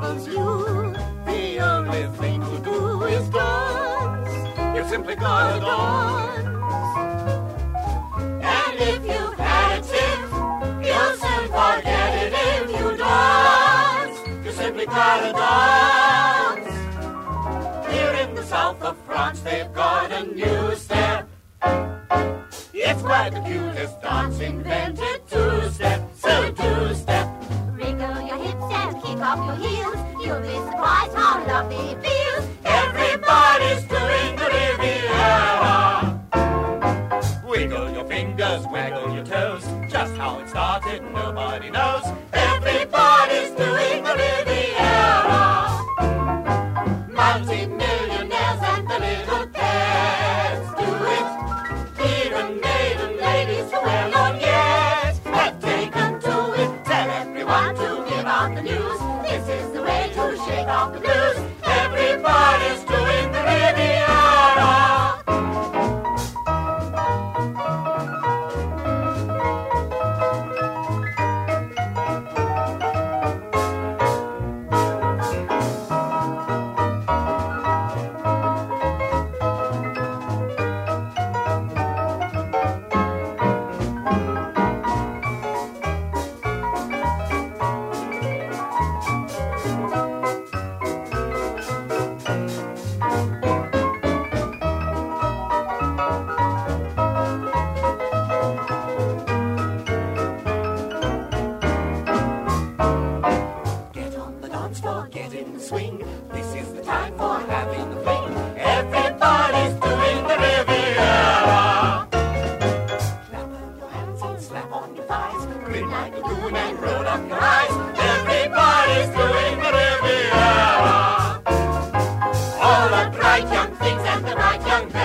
loves you, the only thing to do is dance. You simply gotta dance. And if you've had a tip, you'll soon forget it if you dance. You simply gotta dance. Here in the south of France, they've got a new step. It's quite the cutest dance invented two-step, so two-step. Wriggle your hips and kick off your heels. You'll be surprised how lovely it feels. Everybody's doing the Riviera. Wiggle your fingers, waggle your toes. Just how it started, nobody knows. Everybody's shake off the blues. chance for getting the swing. This is the time for having the fling. Everybody's doing the Riviera. Clap on your hands and slap on your thighs. Grin like a goon and roll up your eyes. Everybody's doing the Riviera. All the bright young things and the bright young men.